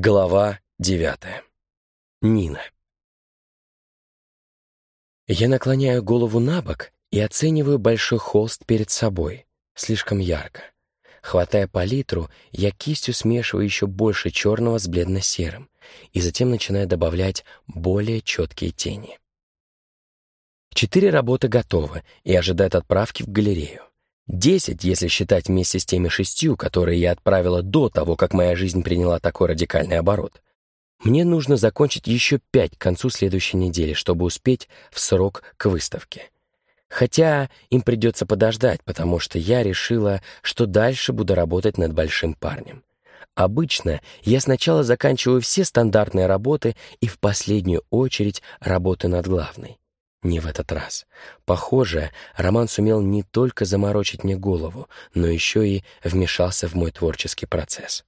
Глава девятая. Нина. Я наклоняю голову на бок и оцениваю большой холст перед собой. Слишком ярко. Хватая палитру, я кистью смешиваю еще больше черного с бледно-серым и затем начинаю добавлять более четкие тени. Четыре работы готовы и ожидают отправки в галерею. Десять, если считать вместе с теми шестью, которые я отправила до того, как моя жизнь приняла такой радикальный оборот. Мне нужно закончить еще пять к концу следующей недели, чтобы успеть в срок к выставке. Хотя им придется подождать, потому что я решила, что дальше буду работать над большим парнем. Обычно я сначала заканчиваю все стандартные работы и в последнюю очередь работаю над главной. Не в этот раз. Похоже, Роман сумел не только заморочить мне голову, но еще и вмешался в мой творческий процесс.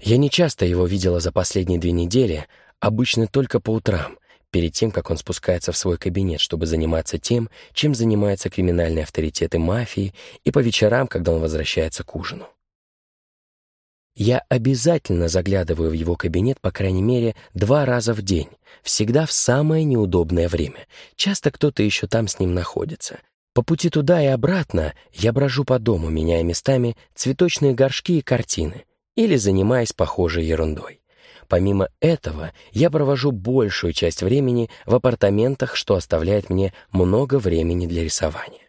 Я не часто его видела за последние две недели, обычно только по утрам, перед тем, как он спускается в свой кабинет, чтобы заниматься тем, чем занимаются криминальные авторитеты мафии, и по вечерам, когда он возвращается к ужину. Я обязательно заглядываю в его кабинет, по крайней мере, два раза в день, всегда в самое неудобное время. Часто кто-то еще там с ним находится. По пути туда и обратно я брожу по дому, меняя местами цветочные горшки и картины, или занимаясь похожей ерундой. Помимо этого, я провожу большую часть времени в апартаментах, что оставляет мне много времени для рисования.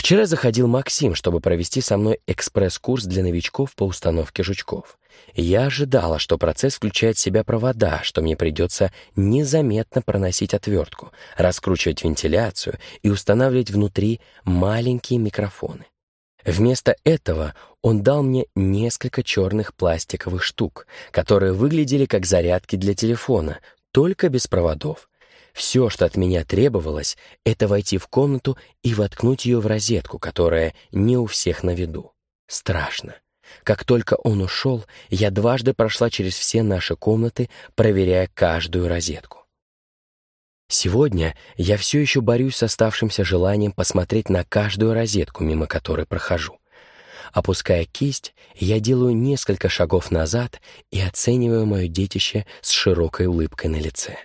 Вчера заходил Максим, чтобы провести со мной экспресс-курс для новичков по установке жучков. Я ожидала, что процесс включает в себя провода, что мне придется незаметно проносить отвертку, раскручивать вентиляцию и устанавливать внутри маленькие микрофоны. Вместо этого он дал мне несколько черных пластиковых штук, которые выглядели как зарядки для телефона, только без проводов. Все, что от меня требовалось, это войти в комнату и воткнуть ее в розетку, которая не у всех на виду. Страшно. Как только он ушел, я дважды прошла через все наши комнаты, проверяя каждую розетку. Сегодня я все еще борюсь с оставшимся желанием посмотреть на каждую розетку, мимо которой прохожу. Опуская кисть, я делаю несколько шагов назад и оцениваю мое детище с широкой улыбкой на лице.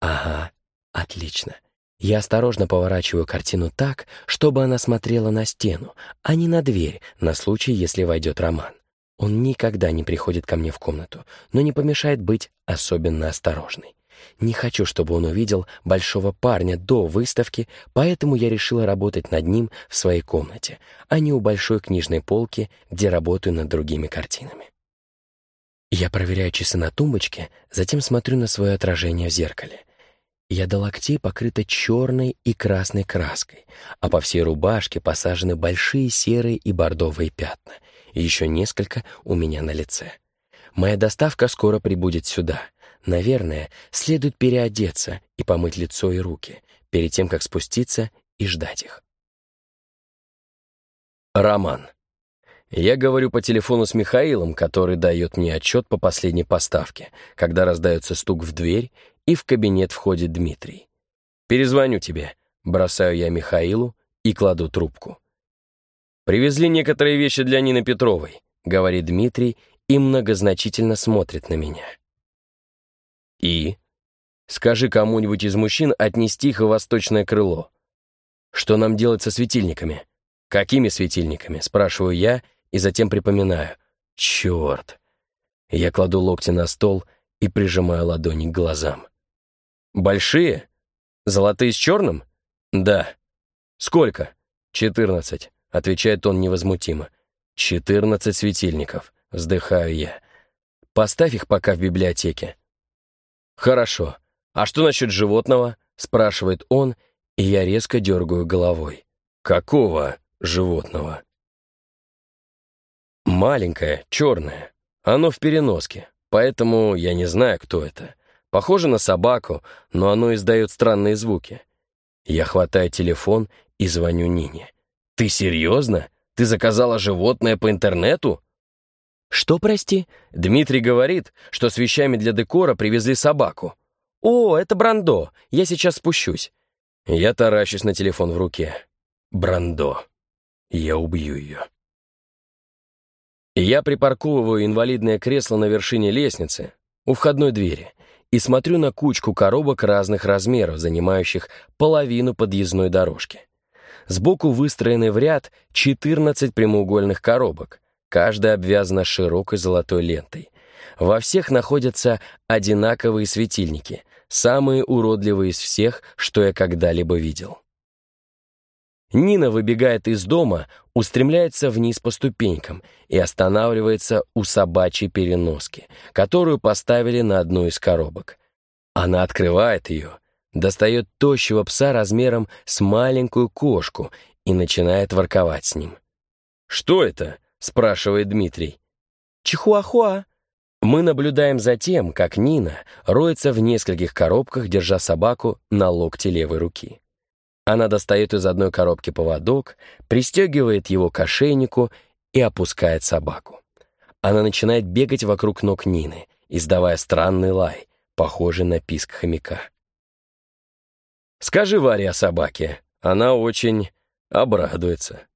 Ага, Отлично. Я осторожно поворачиваю картину так, чтобы она смотрела на стену, а не на дверь, на случай, если войдет Роман. Он никогда не приходит ко мне в комнату, но не помешает быть особенно осторожной. Не хочу, чтобы он увидел большого парня до выставки, поэтому я решила работать над ним в своей комнате, а не у большой книжной полки, где работаю над другими картинами. Я проверяю часы на тумбочке, затем смотрю на свое отражение в зеркале — я до локтей покрыта черной и красной краской, а по всей рубашке посажены большие серые и бордовые пятна, еще несколько у меня на лице. Моя доставка скоро прибудет сюда. Наверное, следует переодеться и помыть лицо и руки, перед тем, как спуститься и ждать их. Роман. Я говорю по телефону с Михаилом, который дает мне отчет по последней поставке, когда раздается стук в дверь, и в кабинет входит Дмитрий. «Перезвоню тебе», — бросаю я Михаилу и кладу трубку. «Привезли некоторые вещи для Нины Петровой», — говорит Дмитрий и многозначительно смотрит на меня. «И?» «Скажи кому-нибудь из мужчин отнести их в восточное крыло. Что нам делать со светильниками?» «Какими светильниками?» — спрашиваю я и затем припоминаю. «Черт!» Я кладу локти на стол и прижимаю ладони к глазам. «Большие? Золотые с черным?» «Да». «Сколько?» «Четырнадцать», — отвечает он невозмутимо. «Четырнадцать светильников», — вздыхаю я. «Поставь их пока в библиотеке». «Хорошо. А что насчет животного?» — спрашивает он, и я резко дергаю головой. «Какого животного?» «Маленькое, черное. Оно в переноске, поэтому я не знаю, кто это. Похоже на собаку, но оно издает странные звуки. Я хватаю телефон и звоню Нине. «Ты серьезно? Ты заказала животное по интернету?» «Что, прости?» Дмитрий говорит, что с вещами для декора привезли собаку. «О, это Брандо, я сейчас спущусь». Я таращусь на телефон в руке. Брандо. Я убью ее. Я припарковываю инвалидное кресло на вершине лестницы, у входной двери, и смотрю на кучку коробок разных размеров, занимающих половину подъездной дорожки. Сбоку выстроены в ряд 14 прямоугольных коробок, каждая обвязана широкой золотой лентой. Во всех находятся одинаковые светильники, самые уродливые из всех, что я когда-либо видел. Нина выбегает из дома, устремляется вниз по ступенькам и останавливается у собачьей переноски, которую поставили на одну из коробок. Она открывает ее, достает тощего пса размером с маленькую кошку и начинает ворковать с ним. «Что это?» — спрашивает Дмитрий. «Чихуахуа». Мы наблюдаем за тем, как Нина роется в нескольких коробках, держа собаку на локте левой руки. Она достает из одной коробки поводок, пристегивает его к ошейнику и опускает собаку. Она начинает бегать вокруг ног Нины, издавая странный лай, похожий на писк хомяка. «Скажи Варе о собаке, она очень обрадуется.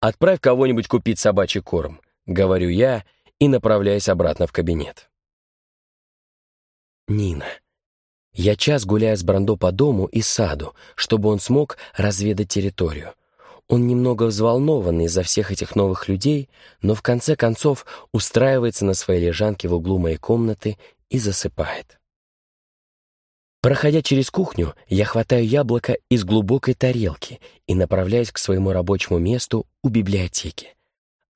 Отправь кого-нибудь купить собачий корм», — говорю я и направляюсь обратно в кабинет. Нина. Я час гуляю с Брандо по дому и саду, чтобы он смог разведать территорию. Он немного взволнован из-за всех этих новых людей, но в конце концов устраивается на своей лежанке в углу моей комнаты и засыпает. Проходя через кухню, я хватаю яблоко из глубокой тарелки и направляюсь к своему рабочему месту у библиотеки.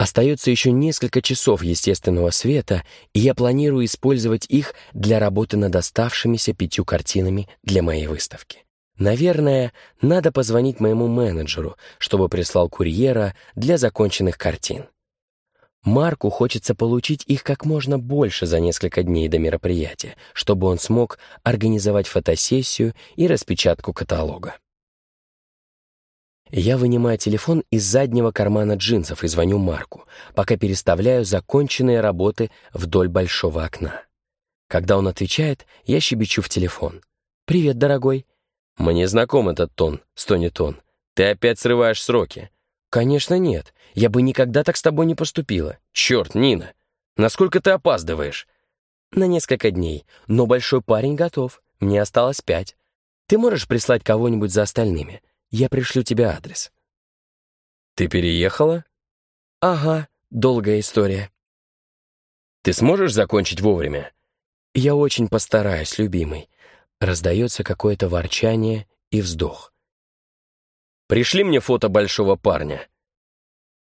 Остается еще несколько часов естественного света, и я планирую использовать их для работы над оставшимися пятью картинами для моей выставки. Наверное, надо позвонить моему менеджеру, чтобы прислал курьера для законченных картин. Марку хочется получить их как можно больше за несколько дней до мероприятия, чтобы он смог организовать фотосессию и распечатку каталога. Я вынимаю телефон из заднего кармана джинсов и звоню Марку, пока переставляю законченные работы вдоль большого окна. Когда он отвечает, я щебечу в телефон. «Привет, дорогой». «Мне знаком этот тон», — стонет он. «Ты опять срываешь сроки». «Конечно нет. Я бы никогда так с тобой не поступила». «Черт, Нина! Насколько ты опаздываешь?» «На несколько дней. Но большой парень готов. Мне осталось пять. Ты можешь прислать кого-нибудь за остальными?» Я пришлю тебе адрес». «Ты переехала?» «Ага, долгая история». «Ты сможешь закончить вовремя?» «Я очень постараюсь, любимый». Раздается какое-то ворчание и вздох. «Пришли мне фото большого парня».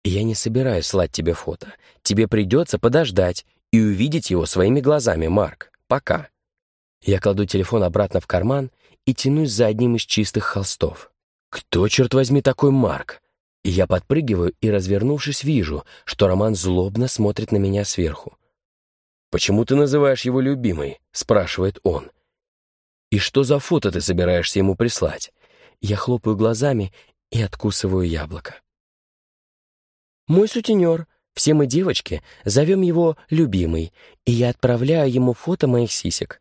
«Я не собираюсь слать тебе фото. Тебе придется подождать и увидеть его своими глазами, Марк. Пока». Я кладу телефон обратно в карман и тянусь за одним из чистых холстов. Кто, черт возьми, такой Марк? И я подпрыгиваю и, развернувшись, вижу, что Роман злобно смотрит на меня сверху. «Почему ты называешь его любимой?» — спрашивает он. «И что за фото ты собираешься ему прислать?» Я хлопаю глазами и откусываю яблоко. «Мой сутенер. Все мы девочки, зовем его «любимый», и я отправляю ему фото моих сисек».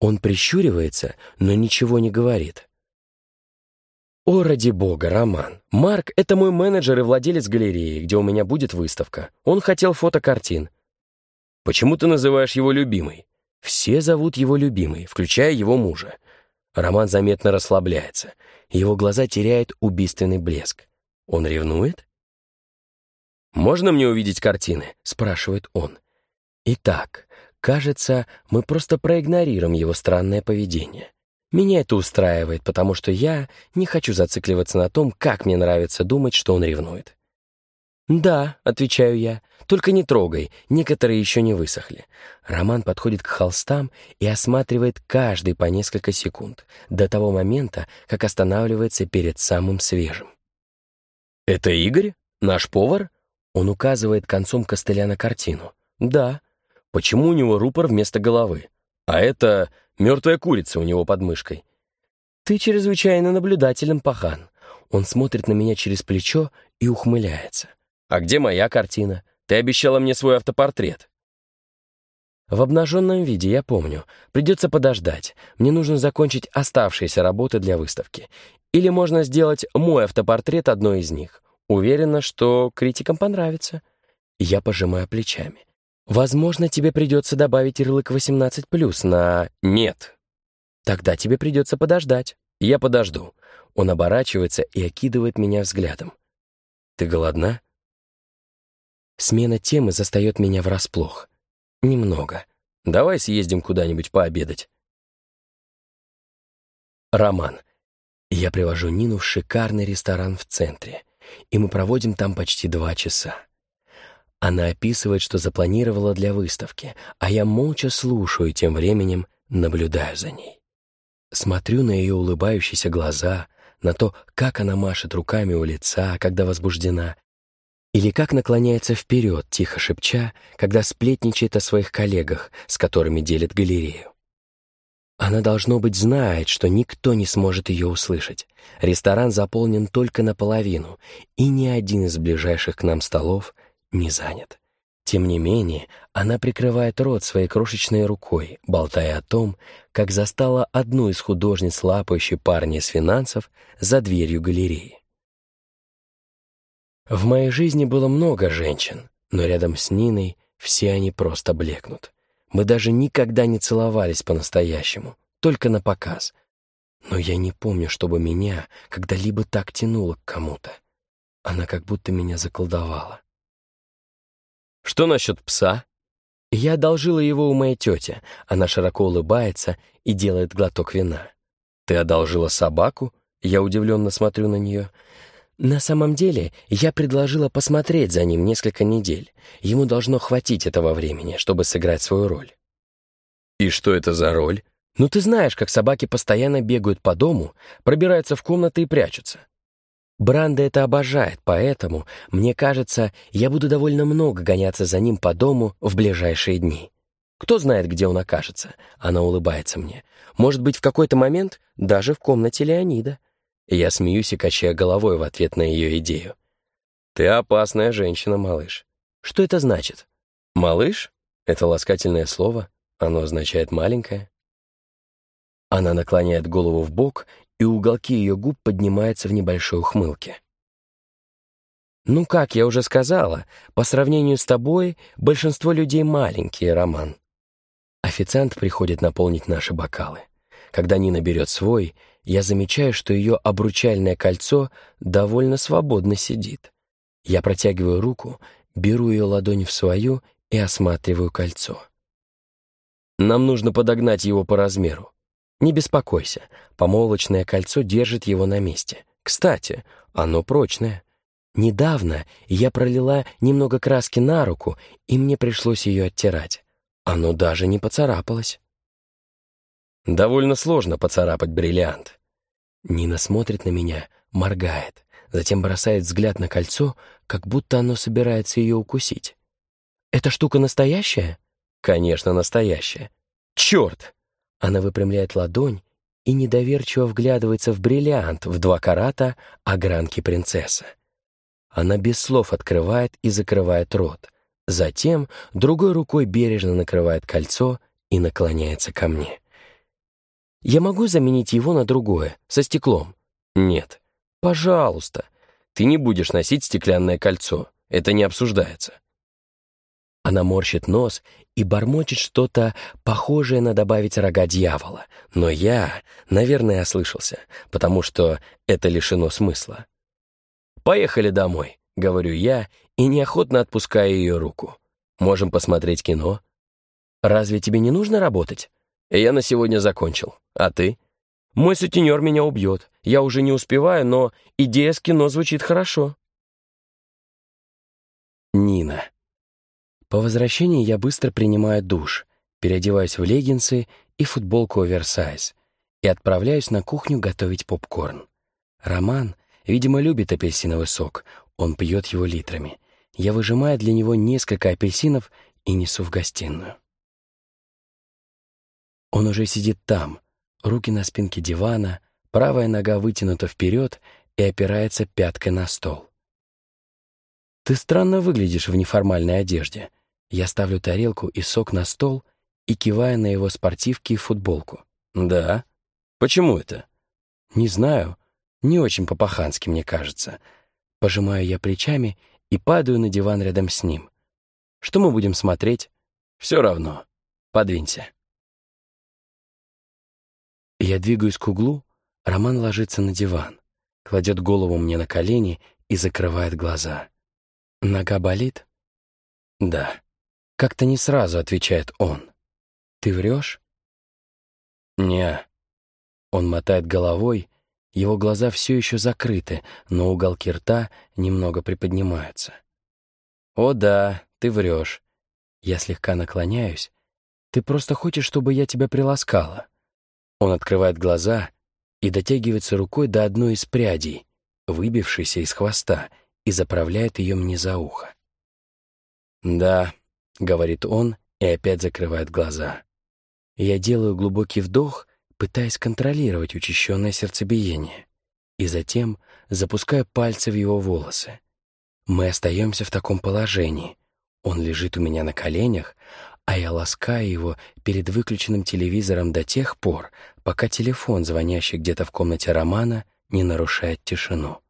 Он прищуривается, но ничего не говорит. «О, ради бога, Роман! Марк — это мой менеджер и владелец галереи, где у меня будет выставка. Он хотел фотокартин». «Почему ты называешь его любимой?» «Все зовут его любимой, включая его мужа». Роман заметно расслабляется. Его глаза теряют убийственный блеск. Он ревнует? «Можно мне увидеть картины?» — спрашивает он. Итак, кажется, мы просто проигнорируем его странное поведение. Меня это устраивает, потому что я не хочу зацикливаться на том, как мне нравится думать, что он ревнует. «Да», — отвечаю я, — «только не трогай, некоторые еще не высохли». Роман подходит к холстам и осматривает каждый по несколько секунд, до того момента, как останавливается перед самым свежим. «Это Игорь? Наш повар?» Он указывает концом костыля на картину. «Да». «Почему у него рупор вместо головы? А это Мертвая курица у него под мышкой. «Ты чрезвычайно наблюдателен, пахан». Он смотрит на меня через плечо и ухмыляется. «А где моя картина? Ты обещала мне свой автопортрет». В обнаженном виде, я помню. Придется подождать. Мне нужно закончить оставшиеся работы для выставки. Или можно сделать мой автопортрет одной из них. Уверена, что критикам понравится. Я пожимаю плечами. Возможно, тебе придется добавить ярлык 18+, на «нет». Тогда тебе придется подождать. Я подожду. Он оборачивается и окидывает меня взглядом. Ты голодна? Смена темы застает меня врасплох. Немного. Давай съездим куда-нибудь пообедать. Роман. Я привожу Нину в шикарный ресторан в центре, и мы проводим там почти два часа. Она описывает, что запланировала для выставки, а я молча слушаю, тем временем наблюдаю за ней. Смотрю на ее улыбающиеся глаза, на то, как она машет руками у лица, когда возбуждена, или как наклоняется вперед, тихо шепча, когда сплетничает о своих коллегах, с которыми делит галерею. Она, должно быть, знает, что никто не сможет ее услышать. Ресторан заполнен только наполовину, и ни один из ближайших к нам столов не занят. Тем не менее, она прикрывает рот своей крошечной рукой, болтая о том, как застала одну из художниц, лапающей парня с финансов, за дверью галереи. В моей жизни было много женщин, но рядом с Ниной все они просто блекнут. Мы даже никогда не целовались по-настоящему, только на показ. Но я не помню, чтобы меня когда-либо так тянуло к кому-то. Она как будто меня заколдовала. «Что насчет пса?» Я одолжила его у моей тети. Она широко улыбается и делает глоток вина. «Ты одолжила собаку?» Я удивленно смотрю на нее. На самом деле, я предложила посмотреть за ним несколько недель. Ему должно хватить этого времени, чтобы сыграть свою роль. И что это за роль? Ну, ты знаешь, как собаки постоянно бегают по дому, пробираются в комнаты и прячутся. Бранда это обожает, поэтому, мне кажется, я буду довольно много гоняться за ним по дому в ближайшие дни. Кто знает, где он окажется? Она улыбается мне. Может быть, в какой-то момент даже в комнате Леонида. Я смеюсь и качаю головой в ответ на ее идею. «Ты опасная женщина, малыш». «Что это значит?» «Малыш» — это ласкательное слово. Оно означает «маленькая». Она наклоняет голову в бок, и уголки ее губ поднимаются в небольшой ухмылке. «Ну, как я уже сказала, по сравнению с тобой, большинство людей маленькие, Роман». Официант приходит наполнить наши бокалы. Когда Нина берет свой, я замечаю, что ее обручальное кольцо довольно свободно сидит. Я протягиваю руку, беру ее ладонь в свою и осматриваю кольцо. Нам нужно подогнать его по размеру. Не беспокойся, помолочное кольцо держит его на месте. Кстати, оно прочное. Недавно я пролила немного краски на руку, и мне пришлось ее оттирать. Оно даже не поцарапалось. Довольно сложно поцарапать бриллиант. Нина смотрит на меня, моргает, затем бросает взгляд на кольцо, как будто оно собирается ее укусить. «Эта штука настоящая?» «Конечно, настоящая». «Черт!» Она выпрямляет ладонь и недоверчиво вглядывается в бриллиант в два карата огранки принцессы. Она без слов открывает и закрывает рот. Затем другой рукой бережно накрывает кольцо и наклоняется ко мне. Я могу заменить его на другое, со стеклом? Нет. Пожалуйста. Ты не будешь носить стеклянное кольцо. Это не обсуждается. Она морщит нос и бормочет что-то похожее на добавить рога дьявола. Но я, наверное, ослышался, потому что это лишено смысла. «Поехали домой», — говорю я, и неохотно отпускаю ее руку. «Можем посмотреть кино». «Разве тебе не нужно работать?» «Я на сегодня закончил. А ты?» «Мой сутенер меня убьет. Я уже не успеваю, но идея с кино звучит хорошо». Нина. По возвращении я быстро принимаю душ, переодеваюсь в леггинсы и футболку оверсайз и отправляюсь на кухню готовить попкорн. Роман, видимо, любит апельсиновый сок, он пьет его литрами. Я выжимаю для него несколько апельсинов и несу в гостиную. Он уже сидит там, руки на спинке дивана, правая нога вытянута вперед и опирается пяткой на стол. «Ты странно выглядишь в неформальной одежде». Я ставлю тарелку и сок на стол и киваю на его спортивки и футболку. «Да? Почему это?» «Не знаю. Не очень по-пахански, мне кажется». Пожимаю я плечами и падаю на диван рядом с ним. Что мы будем смотреть? Все равно. Подвинься. Я двигаюсь к углу, Роман ложится на диван, кладет голову мне на колени и закрывает глаза. Нога болит? Да. Как-то не сразу отвечает он. Ты врешь? Не. Он мотает головой, его глаза все еще закрыты, но уголки рта немного приподнимаются. «О да, ты врешь». Я слегка наклоняюсь. «Ты просто хочешь, чтобы я тебя приласкала». Он открывает глаза и дотягивается рукой до одной из прядей, выбившейся из хвоста, и заправляет ее мне за ухо. «Да», — говорит он и опять закрывает глаза. Я делаю глубокий вдох, пытаясь контролировать учащенное сердцебиение, и затем запускаю пальцы в его волосы. Мы остаемся в таком положении. Он лежит у меня на коленях, а я ласкаю его перед выключенным телевизором до тех пор, пока телефон, звонящий где-то в комнате Романа, не нарушает тишину.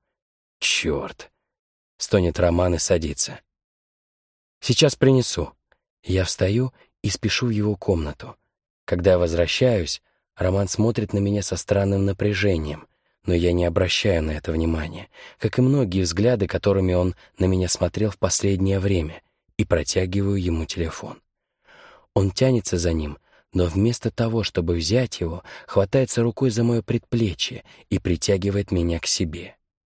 «Черт!» — стонет Роман и садится. «Сейчас принесу». Я встаю и спешу в его комнату. Когда возвращаюсь, Роман смотрит на меня со странным напряжением, но я не обращаю на это внимания, как и многие взгляды, которыми он на меня смотрел в последнее время, и протягиваю ему телефон. Он тянется за ним, но вместо того, чтобы взять его, хватается рукой за мое предплечье и притягивает меня к себе.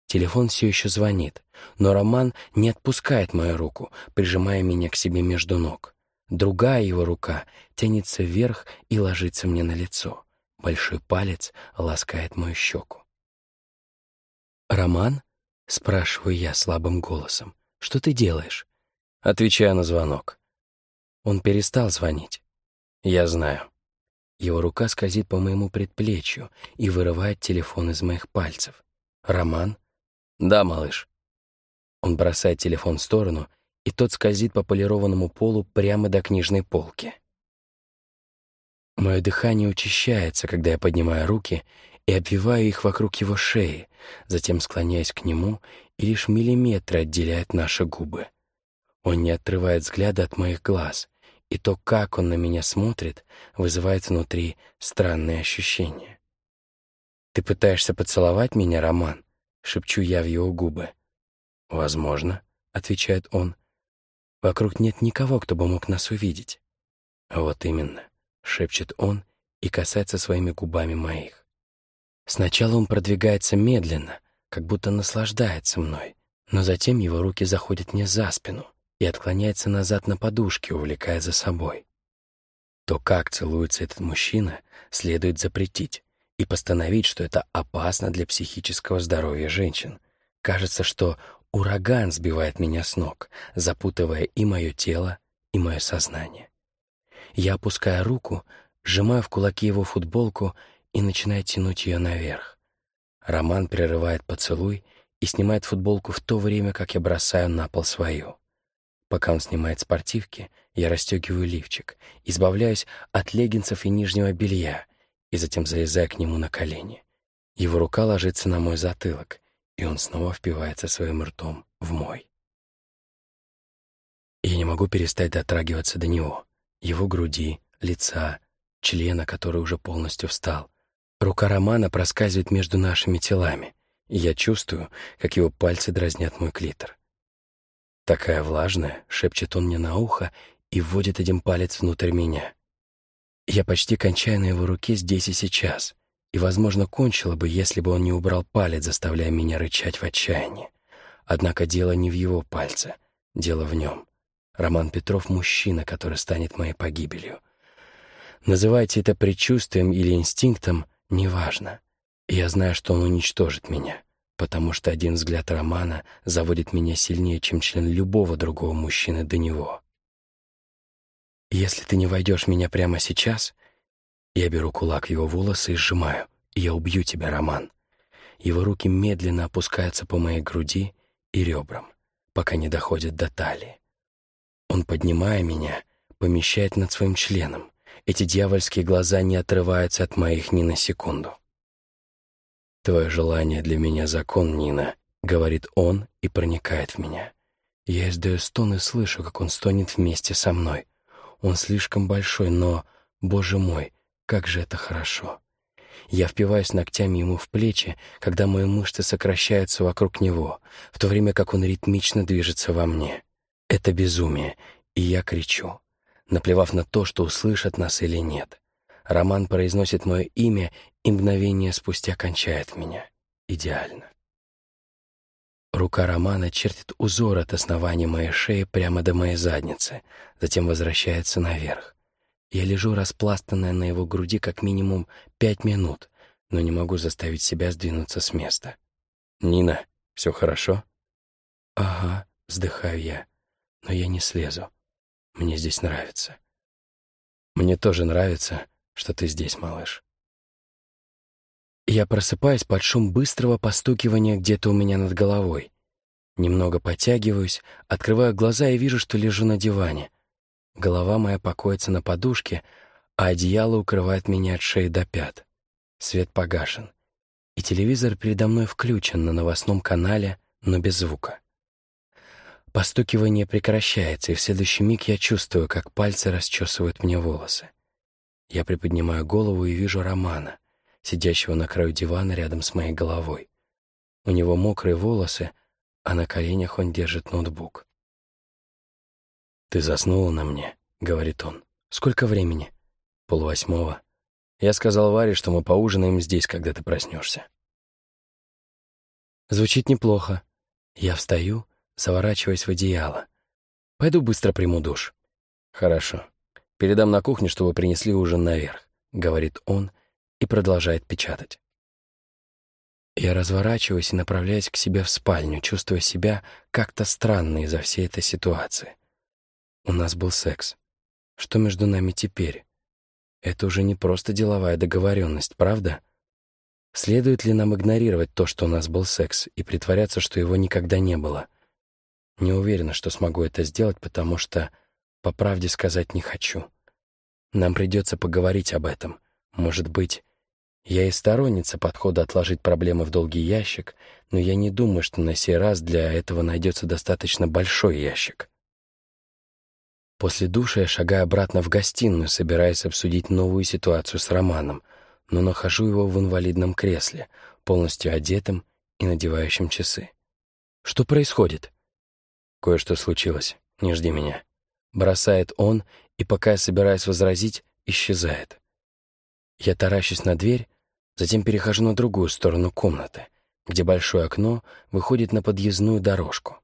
Телефон все еще звонит, но Роман не отпускает мою руку, прижимая меня к себе между ног. Другая его рука тянется вверх и ложится мне на лицо. Большой палец ласкает мою щеку. «Роман?» — спрашиваю я слабым голосом. «Что ты делаешь?» Отвечаю на звонок. Он перестал звонить. Я знаю. Его рука скользит по моему предплечью и вырывает телефон из моих пальцев. «Роман?» «Да, малыш». Он бросает телефон в сторону, и тот скользит по полированному полу прямо до книжной полки. Мое дыхание учащается, когда я поднимаю руки и обвиваю их вокруг его шеи, затем склоняюсь к нему, и лишь миллиметры отделяют наши губы. Он не отрывает взгляда от моих глаз, и то, как он на меня смотрит, вызывает внутри странные ощущения. «Ты пытаешься поцеловать меня, Роман?» — шепчу я в его губы. «Возможно», — отвечает он. «Вокруг нет никого, кто бы мог нас увидеть». «Вот именно» шепчет он и касается своими губами моих. Сначала он продвигается медленно, как будто наслаждается мной, но затем его руки заходят мне за спину и отклоняется назад на подушке, увлекая за собой. То, как целуется этот мужчина, следует запретить и постановить, что это опасно для психического здоровья женщин. Кажется, что ураган сбивает меня с ног, запутывая и мое тело, и мое сознание. Я опускаю руку, сжимаю в кулаки его футболку и начинаю тянуть ее наверх. Роман прерывает поцелуй и снимает футболку в то время, как я бросаю на пол свою. Пока он снимает спортивки, я расстегиваю лифчик, избавляюсь от леггинсов и нижнего белья и затем залезаю к нему на колени. Его рука ложится на мой затылок, и он снова впивается своим ртом в мой. Я не могу перестать дотрагиваться до него его груди, лица, члена, который уже полностью встал. Рука Романа проскальзывает между нашими телами, и я чувствую, как его пальцы дразнят мой клитор. «Такая влажная», — шепчет он мне на ухо и вводит один палец внутрь меня. Я почти кончаю на его руке здесь и сейчас, и, возможно, кончила бы, если бы он не убрал палец, заставляя меня рычать в отчаянии. Однако дело не в его пальце, дело в нем. Роман Петров — мужчина, который станет моей погибелью. Называйте это предчувствием или инстинктом, неважно. Я знаю, что он уничтожит меня, потому что один взгляд Романа заводит меня сильнее, чем член любого другого мужчины до него. Если ты не войдешь в меня прямо сейчас, я беру кулак его волосы и сжимаю, я убью тебя, Роман. Его руки медленно опускаются по моей груди и ребрам, пока не доходят до талии. Он, поднимая меня, помещает над своим членом. Эти дьявольские глаза не отрываются от моих ни на секунду. «Твое желание для меня закон, Нина», — говорит он и проникает в меня. Я издаю стон и слышу, как он стонет вместе со мной. Он слишком большой, но, боже мой, как же это хорошо. Я впиваюсь ногтями ему в плечи, когда мои мышцы сокращаются вокруг него, в то время как он ритмично движется во мне. Это безумие, и я кричу, наплевав на то, что услышат нас или нет. Роман произносит мое имя, и мгновение спустя кончает меня. Идеально. Рука Романа чертит узор от основания моей шеи прямо до моей задницы, затем возвращается наверх. Я лежу распластанная на его груди как минимум пять минут, но не могу заставить себя сдвинуться с места. «Нина, все хорошо?» «Ага», — вздыхаю я, — «но я не слезу. Мне здесь нравится». «Мне тоже нравится, что ты здесь, малыш». Я просыпаюсь под шум быстрого постукивания где-то у меня над головой. Немного подтягиваюсь, открываю глаза и вижу, что лежу на диване. Голова моя покоится на подушке, а одеяло укрывает меня от шеи до пят. Свет погашен. И телевизор передо мной включен на новостном канале, но без звука. Постукивание прекращается, и в следующий миг я чувствую, как пальцы расчесывают мне волосы. Я приподнимаю голову и вижу Романа, сидящего на краю дивана рядом с моей головой. У него мокрые волосы, а на коленях он держит ноутбук. «Ты заснула на мне», — говорит он. «Сколько времени?» «Полвосьмого». Я сказал Варе, что мы поужинаем здесь, когда ты проснешься. Звучит неплохо. Я встаю, заворачиваясь в одеяло. Пойду быстро приму душ. Хорошо. Передам на кухню, чтобы принесли ужин наверх, говорит он и продолжает печатать. Я разворачиваюсь и направляюсь к себе в спальню, чувствуя себя как-то странно из-за всей этой ситуации. У нас был секс. Что между нами теперь? Это уже не просто деловая договоренность, правда? Следует ли нам игнорировать то, что у нас был секс, и притворяться, что его никогда не было? Не уверена, что смогу это сделать, потому что, по правде сказать, не хочу. Нам придется поговорить об этом. Может быть, я и сторонница подхода отложить проблемы в долгий ящик, но я не думаю, что на сей раз для этого найдется достаточно большой ящик. После душа я шагаю обратно в гостиную, собираясь обсудить новую ситуацию с Романом, но нахожу его в инвалидном кресле, полностью одетым и надевающим часы. Что происходит? Кое-что случилось. Не жди меня. Бросает он, и пока я собираюсь возразить, исчезает. Я таращусь на дверь, затем перехожу на другую сторону комнаты, где большое окно выходит на подъездную дорожку.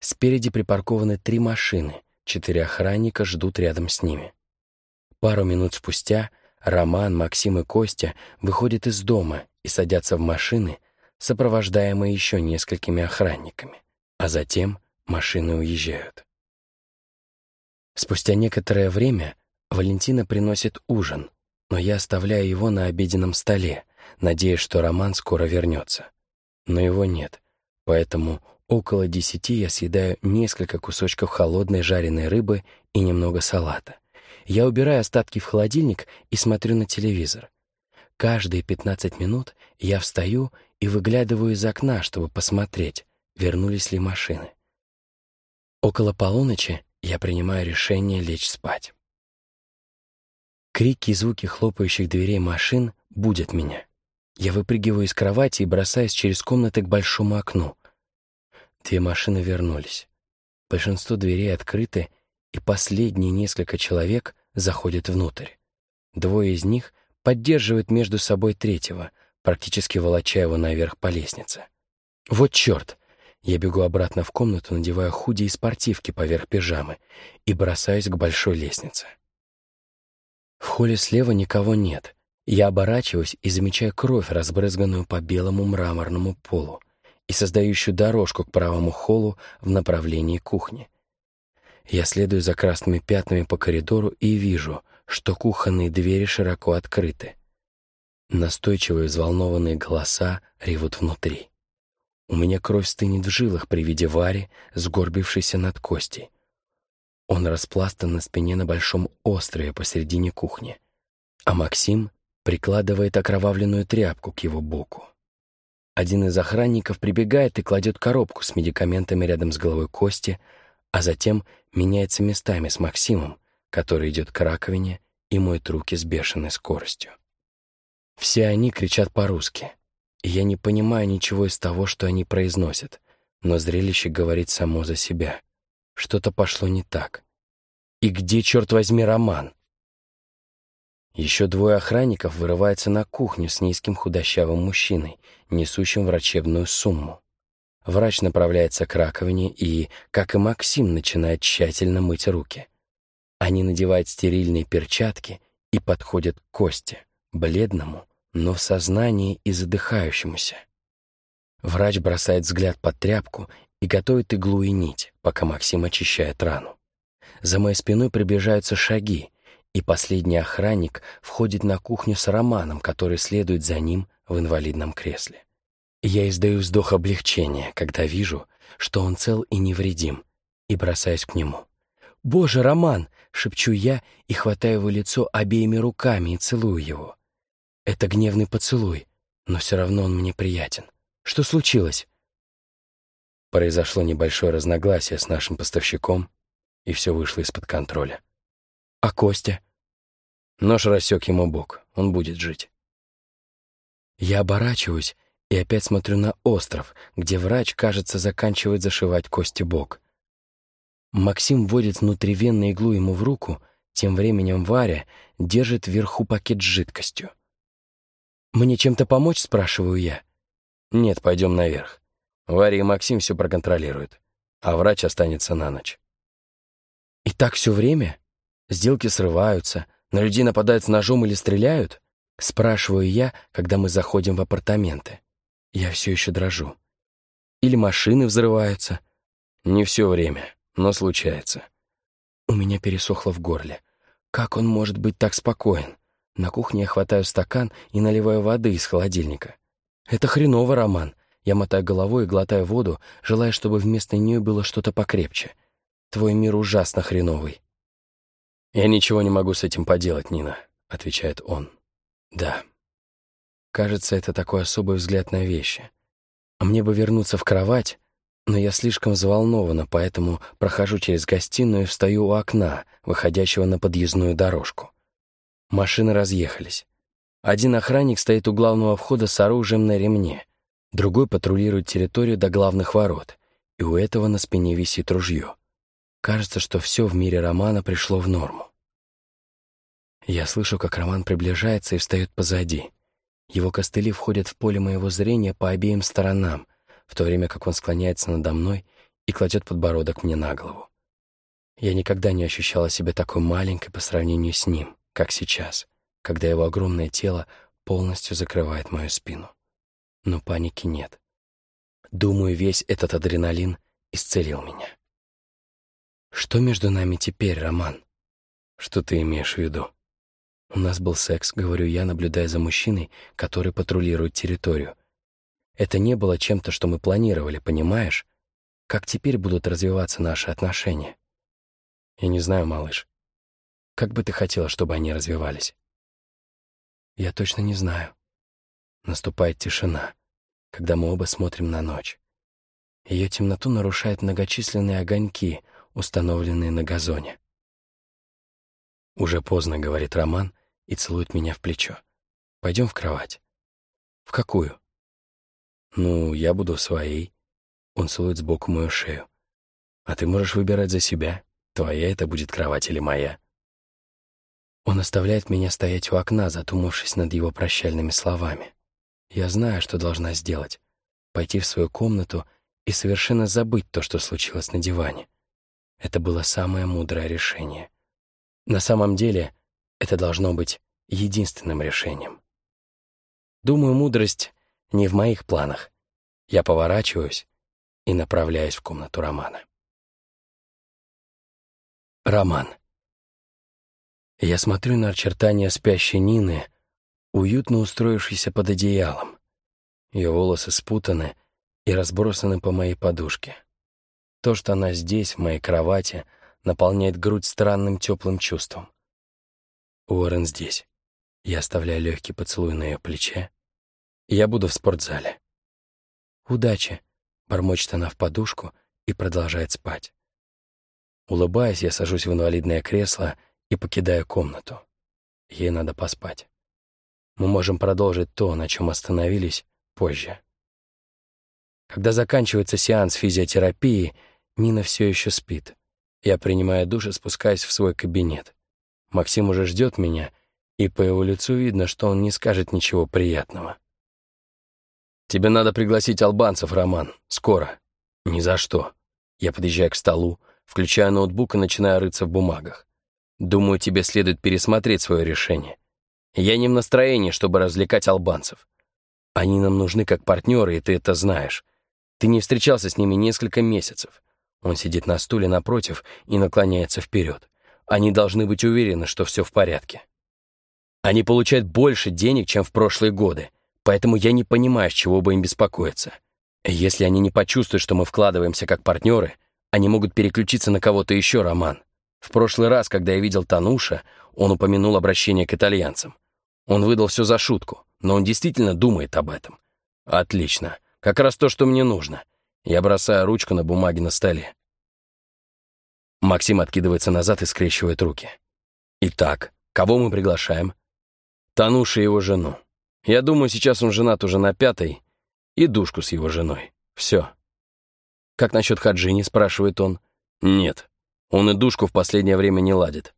Спереди припаркованы три машины — Четыре охранника ждут рядом с ними. Пару минут спустя Роман, Максим и Костя выходят из дома и садятся в машины, сопровождаемые еще несколькими охранниками, а затем машины уезжают. Спустя некоторое время Валентина приносит ужин, но я оставляю его на обеденном столе, надеясь, что Роман скоро вернется. Но его нет, поэтому Около десяти я съедаю несколько кусочков холодной жареной рыбы и немного салата. Я убираю остатки в холодильник и смотрю на телевизор. Каждые пятнадцать минут я встаю и выглядываю из окна, чтобы посмотреть, вернулись ли машины. Около полуночи я принимаю решение лечь спать. Крики и звуки хлопающих дверей машин будят меня. Я выпрыгиваю из кровати и бросаюсь через комнаты к большому окну. Две машины вернулись. Большинство дверей открыты, и последние несколько человек заходят внутрь. Двое из них поддерживают между собой третьего, практически волоча его наверх по лестнице. Вот черт! Я бегу обратно в комнату, надевая худи и спортивки поверх пижамы и бросаюсь к большой лестнице. В холле слева никого нет. Я оборачиваюсь и замечаю кровь, разбрызганную по белому мраморному полу и создающую дорожку к правому холлу в направлении кухни. Я следую за красными пятнами по коридору и вижу, что кухонные двери широко открыты. Настойчивые взволнованные голоса ревут внутри. У меня кровь стынет в жилах при виде Вари, сгорбившейся над Костей. Он распластан на спине на большом острове посередине кухни, а Максим прикладывает окровавленную тряпку к его боку. Один из охранников прибегает и кладет коробку с медикаментами рядом с головой Кости, а затем меняется местами с Максимом, который идет к раковине и моет руки с бешеной скоростью. Все они кричат по-русски, и я не понимаю ничего из того, что они произносят, но зрелище говорит само за себя. Что-то пошло не так. И где, черт возьми, Роман? Еще двое охранников вырываются на кухню с низким худощавым мужчиной, несущим врачебную сумму. Врач направляется к раковине и, как и Максим, начинает тщательно мыть руки. Они надевают стерильные перчатки и подходят к Косте, бледному, но в сознании и задыхающемуся. Врач бросает взгляд под тряпку и готовит иглу и нить, пока Максим очищает рану. За моей спиной приближаются шаги, и последний охранник входит на кухню с Романом, который следует за ним в инвалидном кресле. Я издаю вздох облегчения, когда вижу, что он цел и невредим, и бросаюсь к нему. «Боже, Роман!» — шепчу я и хватаю его лицо обеими руками и целую его. Это гневный поцелуй, но все равно он мне приятен. Что случилось? Произошло небольшое разногласие с нашим поставщиком, и все вышло из-под контроля. А Костя? Нож рассек ему бок, он будет жить. Я оборачиваюсь и опять смотрю на остров, где врач, кажется, заканчивает зашивать Кости бок. Максим вводит внутривенную иглу ему в руку, тем временем Варя держит вверху пакет с жидкостью. «Мне чем-то помочь?» — спрашиваю я. «Нет, пойдем наверх. Варя и Максим все проконтролируют, а врач останется на ночь». «И так все время? Сделки срываются, на людей нападают с ножом или стреляют?» Спрашиваю я, когда мы заходим в апартаменты. Я все еще дрожу. Или машины взрываются. Не все время, но случается. У меня пересохло в горле. Как он может быть так спокоен? На кухне я хватаю стакан и наливаю воды из холодильника. Это хреново, Роман. Я мотаю головой и глотаю воду, желая, чтобы вместо нее было что-то покрепче. Твой мир ужасно хреновый. «Я ничего не могу с этим поделать, Нина», — отвечает он. «Да». Кажется, это такой особый взгляд на вещи. А мне бы вернуться в кровать, но я слишком взволнована, поэтому прохожу через гостиную и встаю у окна, выходящего на подъездную дорожку. Машины разъехались. Один охранник стоит у главного входа с оружием на ремне, другой патрулирует территорию до главных ворот, и у этого на спине висит ружье. Кажется, что все в мире Романа пришло в норму. Я слышу, как Роман приближается и встает позади. Его костыли входят в поле моего зрения по обеим сторонам, в то время как он склоняется надо мной и кладет подбородок мне на голову. Я никогда не ощущала себя такой маленькой по сравнению с ним как сейчас, когда его огромное тело полностью закрывает мою спину. Но паники нет. Думаю, весь этот адреналин исцелил меня. Что между нами теперь, Роман? Что ты имеешь в виду? У нас был секс, говорю я, наблюдая за мужчиной, который патрулирует территорию. Это не было чем-то, что мы планировали, понимаешь? Как теперь будут развиваться наши отношения? Я не знаю, малыш. Как бы ты хотела, чтобы они развивались? Я точно не знаю. Наступает тишина, когда мы оба смотрим на ночь. Ее темноту нарушают многочисленные огоньки, установленные на газоне. «Уже поздно», — говорит Роман и целует меня в плечо. «Пойдем в кровать». «В какую?» «Ну, я буду своей». Он целует сбоку мою шею. «А ты можешь выбирать за себя. Твоя это будет кровать или моя». Он оставляет меня стоять у окна, задумавшись над его прощальными словами. Я знаю, что должна сделать. Пойти в свою комнату и совершенно забыть то, что случилось на диване. Это было самое мудрое решение. На самом деле, это должно быть единственным решением. Думаю, мудрость не в моих планах. Я поворачиваюсь и направляюсь в комнату Романа. Роман. Я смотрю на очертания спящей Нины, уютно устроившейся под одеялом. Ее волосы спутаны и разбросаны по моей подушке. То, что она здесь, в моей кровати, наполняет грудь странным теплым чувством. Уоррен здесь. Я оставляю легкий поцелуй на ее плече. Я буду в спортзале. «Удачи», — бормочет она в подушку и продолжает спать. Улыбаясь, я сажусь в инвалидное кресло и покидаю комнату. Ей надо поспать. Мы можем продолжить то, на чем остановились, позже. Когда заканчивается сеанс физиотерапии, Нина все еще спит. Я принимаю душ и спускаюсь в свой кабинет. Максим уже ждет меня, и по его лицу видно, что он не скажет ничего приятного. «Тебе надо пригласить албанцев, Роман. Скоро». «Ни за что». Я подъезжаю к столу, включаю ноутбук и начинаю рыться в бумагах. Думаю, тебе следует пересмотреть свое решение. Я не в настроении, чтобы развлекать албанцев. Они нам нужны как партнеры, и ты это знаешь. Ты не встречался с ними несколько месяцев. Он сидит на стуле напротив и наклоняется вперед. Они должны быть уверены, что все в порядке. Они получают больше денег, чем в прошлые годы, поэтому я не понимаю, с чего бы им беспокоиться. Если они не почувствуют, что мы вкладываемся как партнеры, они могут переключиться на кого-то еще, Роман. В прошлый раз, когда я видел Тануша, он упомянул обращение к итальянцам. Он выдал все за шутку, но он действительно думает об этом. Отлично. Как раз то, что мне нужно. Я бросаю ручку на бумаге на столе. Максим откидывается назад и скрещивает руки. Итак, кого мы приглашаем? Тануша и его жену. Я думаю, сейчас он женат уже на пятой, и душку с его женой. Все. «Как насчет Хаджини?» — спрашивает он. «Нет. Он и душку в последнее время не ладит.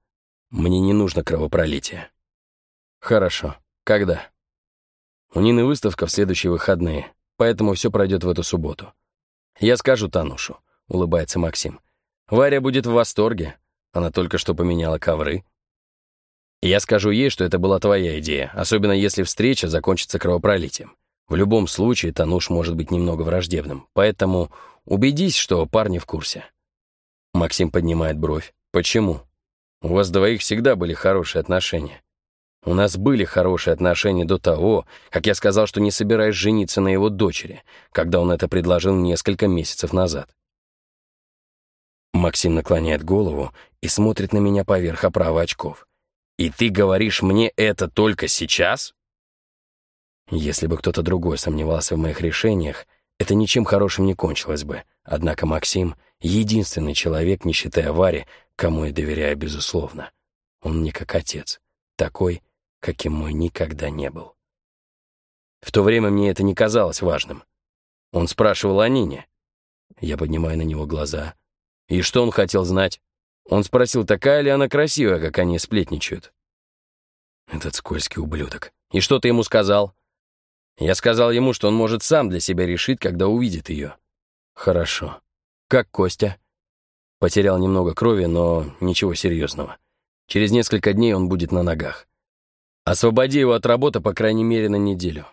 Мне не нужно кровопролитие». «Хорошо. Когда?» «У Нины выставка в следующие выходные, поэтому все пройдет в эту субботу». «Я скажу Танушу», — улыбается Максим. «Варя будет в восторге. Она только что поменяла ковры». «Я скажу ей, что это была твоя идея, особенно если встреча закончится кровопролитием. В любом случае, Тануш может быть немного враждебным, поэтому убедись, что парни в курсе». Максим поднимает бровь. «Почему? У вас двоих всегда были хорошие отношения. У нас были хорошие отношения до того, как я сказал, что не собираюсь жениться на его дочери, когда он это предложил несколько месяцев назад. Максим наклоняет голову и смотрит на меня поверх оправы очков. «И ты говоришь мне это только сейчас?» Если бы кто-то другой сомневался в моих решениях, это ничем хорошим не кончилось бы. Однако Максим — единственный человек, не считая Вари, кому я доверяю безусловно. Он мне как отец, такой, каким мой никогда не был. В то время мне это не казалось важным. Он спрашивал о Нине. Я поднимаю на него глаза. И что он хотел знать? Он спросил, такая ли она красивая, как они сплетничают. Этот скользкий ублюдок. И что ты ему сказал? Я сказал ему, что он может сам для себя решить, когда увидит ее. Хорошо. Как Костя? Потерял немного крови, но ничего серьезного. Через несколько дней он будет на ногах. Освободи его от работы, по крайней мере, на неделю.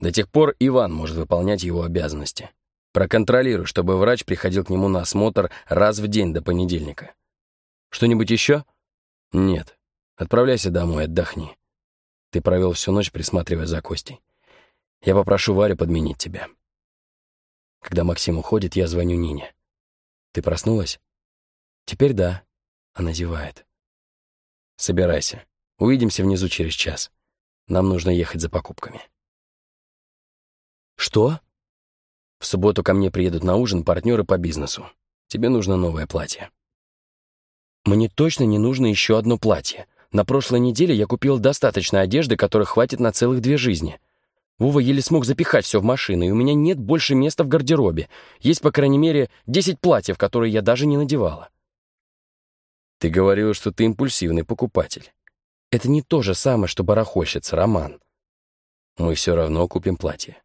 До тех пор Иван может выполнять его обязанности. Проконтролируй, чтобы врач приходил к нему на осмотр раз в день до понедельника. Что-нибудь еще? Нет. Отправляйся домой, отдохни. Ты провел всю ночь, присматривая за Костей. Я попрошу Варю подменить тебя. Когда Максим уходит, я звоню Нине. Ты проснулась? Теперь да. Она зевает. Собирайся. Увидимся внизу через час. Нам нужно ехать за покупками». «Что?» «В субботу ко мне приедут на ужин партнеры по бизнесу. Тебе нужно новое платье». «Мне точно не нужно еще одно платье. На прошлой неделе я купил достаточно одежды, которой хватит на целых две жизни. Вова еле смог запихать все в машину, и у меня нет больше места в гардеробе. Есть, по крайней мере, десять платьев, которые я даже не надевала». «Ты говорил, что ты импульсивный покупатель. Это не то же самое, что барахольщица, Роман. Мы все равно купим платье.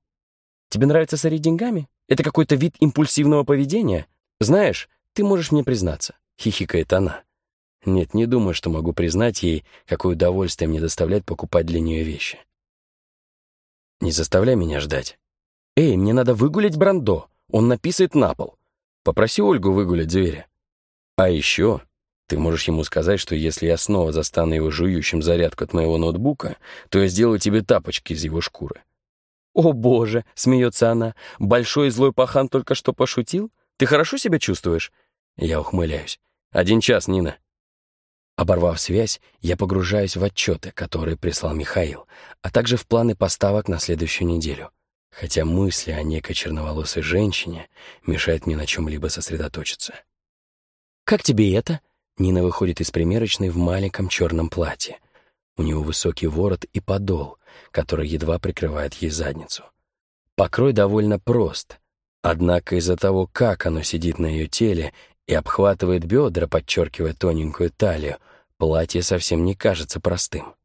Тебе нравится сорить деньгами? Это какой-то вид импульсивного поведения? Знаешь, ты можешь мне признаться, хихикает она. Нет, не думаю, что могу признать ей, какое удовольствие мне доставляет покупать для нее вещи. Не заставляй меня ждать. Эй, мне надо выгулять Брандо. Он написает на пол. Попроси Ольгу выгулять зверя. А еще ты можешь ему сказать, что если я снова застану его жующим зарядку от моего ноутбука, то я сделаю тебе тапочки из его шкуры». «О, боже!» — смеется она. «Большой злой пахан только что пошутил? Ты хорошо себя чувствуешь?» Я ухмыляюсь. «Один час, Нина». Оборвав связь, я погружаюсь в отчеты, которые прислал Михаил, а также в планы поставок на следующую неделю. хотя мысли о некой черноволосой женщине мешают мне на чем-либо сосредоточиться. «Как тебе это?» Нина выходит из примерочной в маленьком черном платье. У него высокий ворот и подол, который едва прикрывает ей задницу. Покрой довольно прост, однако из-за того, как оно сидит на ее теле и обхватывает бедра, подчеркивая тоненькую талию, платье совсем не кажется простым.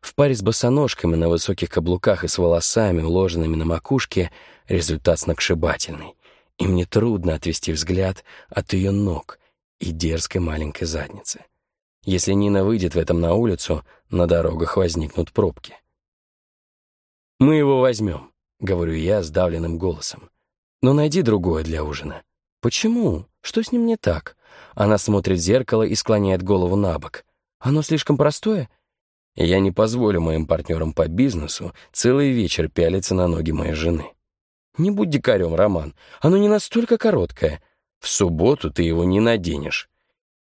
В паре с босоножками на высоких каблуках и с волосами, уложенными на макушке, результат сногсшибательный, и мне трудно отвести взгляд от ее ног и дерзкой маленькой задницы. Если Нина выйдет в этом на улицу, на дорогах возникнут пробки. «Мы его возьмем», — говорю я сдавленным голосом. «Но найди другое для ужина». «Почему? Что с ним не так?» Она смотрит в зеркало и склоняет голову на бок. «Оно слишком простое?» Я не позволю моим партнерам по бизнесу целый вечер пялиться на ноги моей жены. Не будь дикарем, Роман. Оно не настолько короткое. В субботу ты его не наденешь.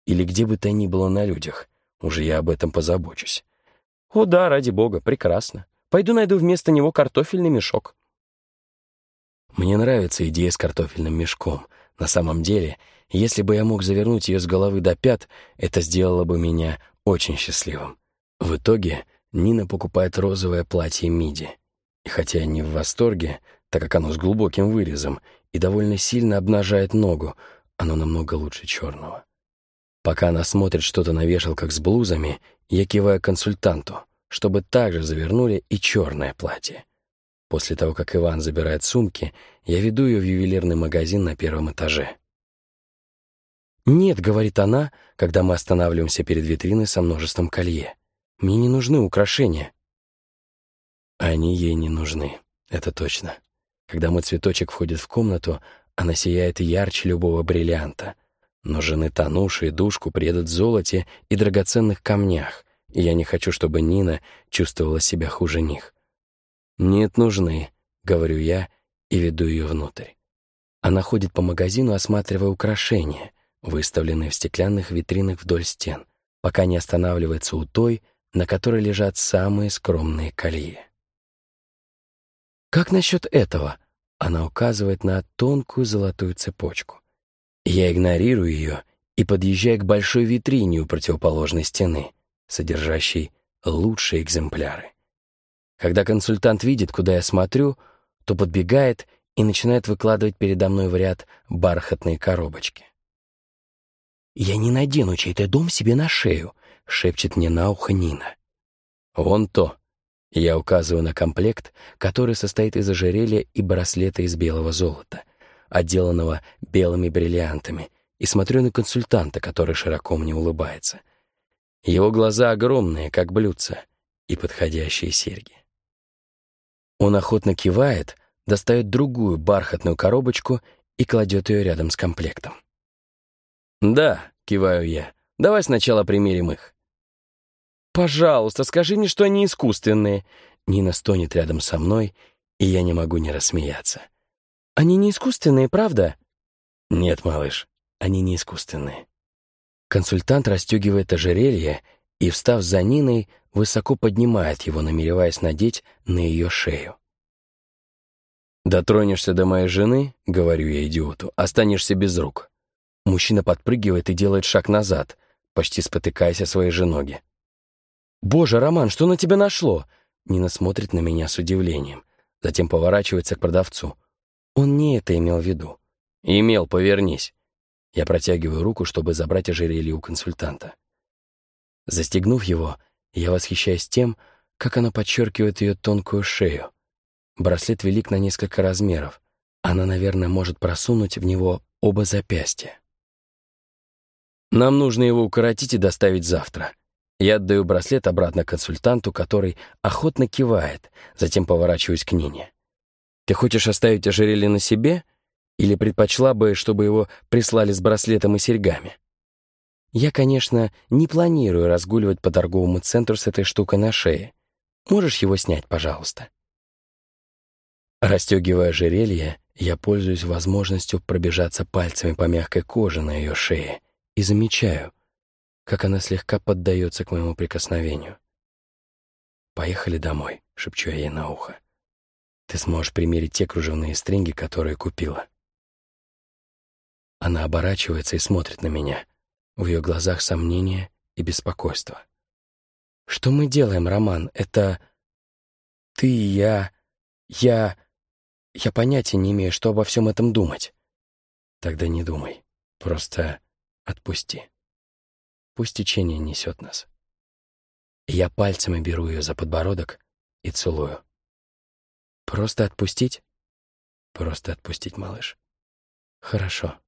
Или где бы то ни было на людях. Уже я об этом позабочусь. О да, ради бога, прекрасно. Пойду найду вместо него картофельный мешок. Мне нравится идея с картофельным мешком. На самом деле, если бы я мог завернуть ее с головы до пят, это сделало бы меня очень счастливым. В итоге Нина покупает розовое платье миди. И хотя я не в восторге, так как оно с глубоким вырезом и довольно сильно обнажает ногу, оно намного лучше черного. Пока она смотрит что-то на вешалках с блузами, я киваю консультанту, чтобы также завернули и черное платье. После того, как Иван забирает сумки, я веду ее в ювелирный магазин на первом этаже. «Нет», — говорит она, когда мы останавливаемся перед витриной со множеством колье. Мне не нужны украшения». Они ей не нужны, это точно. Когда мой цветочек входит в комнату, она сияет ярче любого бриллианта. Но жены Тануши и Душку приедут в золоте и драгоценных камнях, и я не хочу, чтобы Нина чувствовала себя хуже них. «Нет, нужны», — говорю я и веду ее внутрь. Она ходит по магазину, осматривая украшения, выставленные в стеклянных витринах вдоль стен, пока не останавливается у той, на которой лежат самые скромные колье. «Как насчет этого?» Она указывает на тонкую золотую цепочку. Я игнорирую ее и подъезжаю к большой витрине у противоположной стены, содержащей лучшие экземпляры. Когда консультант видит, куда я смотрю, то подбегает и начинает выкладывать передо мной в ряд бархатные коробочки. «Я не надену чей-то дом себе на шею», — шепчет мне на ухо Нина. «Вон то». Я указываю на комплект, который состоит из ожерелья и браслета из белого золота, отделанного белыми бриллиантами, и смотрю на консультанта, который широко мне улыбается. Его глаза огромные, как блюдца, и подходящие серьги. Он охотно кивает, достает другую бархатную коробочку и кладет ее рядом с комплектом. «Да», — киваю я, — «давай сначала примерим их». «Пожалуйста, скажи мне, что они искусственные». Нина стонет рядом со мной, и я не могу не рассмеяться. «Они не искусственные, правда?» «Нет, малыш, они не искусственные». Консультант расстегивает ожерелье и, встав за Ниной, высоко поднимает его, намереваясь надеть на ее шею. «Дотронешься до моей жены, — говорю я идиоту, — останешься без рук». Мужчина подпрыгивает и делает шаг назад, почти спотыкаясь о свои же ноги. «Боже, Роман, что на тебя нашло?» Нина смотрит на меня с удивлением, затем поворачивается к продавцу. Он не это имел в виду. «Имел, повернись». Я протягиваю руку, чтобы забрать ожерелье у консультанта. Застегнув его, я восхищаюсь тем, как оно подчеркивает ее тонкую шею. Браслет велик на несколько размеров. Она, наверное, может просунуть в него оба запястья. Нам нужно его укоротить и доставить завтра. Я отдаю браслет обратно консультанту, который охотно кивает, затем поворачиваюсь к Нине. «Ты хочешь оставить ожерелье на себе? Или предпочла бы, чтобы его прислали с браслетом и серьгами?» «Я, конечно, не планирую разгуливать по торговому центру с этой штукой на шее. Можешь его снять, пожалуйста?» Растегивая ожерелье, я пользуюсь возможностью пробежаться пальцами по мягкой коже на ее шее и замечаю, как она слегка поддается к моему прикосновению. «Поехали домой», — шепчу я ей на ухо. Ты сможешь примерить те кружевные стринги, которые купила. Она оборачивается и смотрит на меня. В ее глазах сомнение и беспокойство. «Что мы делаем, Роман? Это... Ты и я... Я... Я понятия не имею, что обо всем этом думать». «Тогда не думай. Просто отпусти. Пусть течение несет нас». Я пальцами беру ее за подбородок и целую. «Просто отпустить?» «Просто отпустить, малыш». «Хорошо».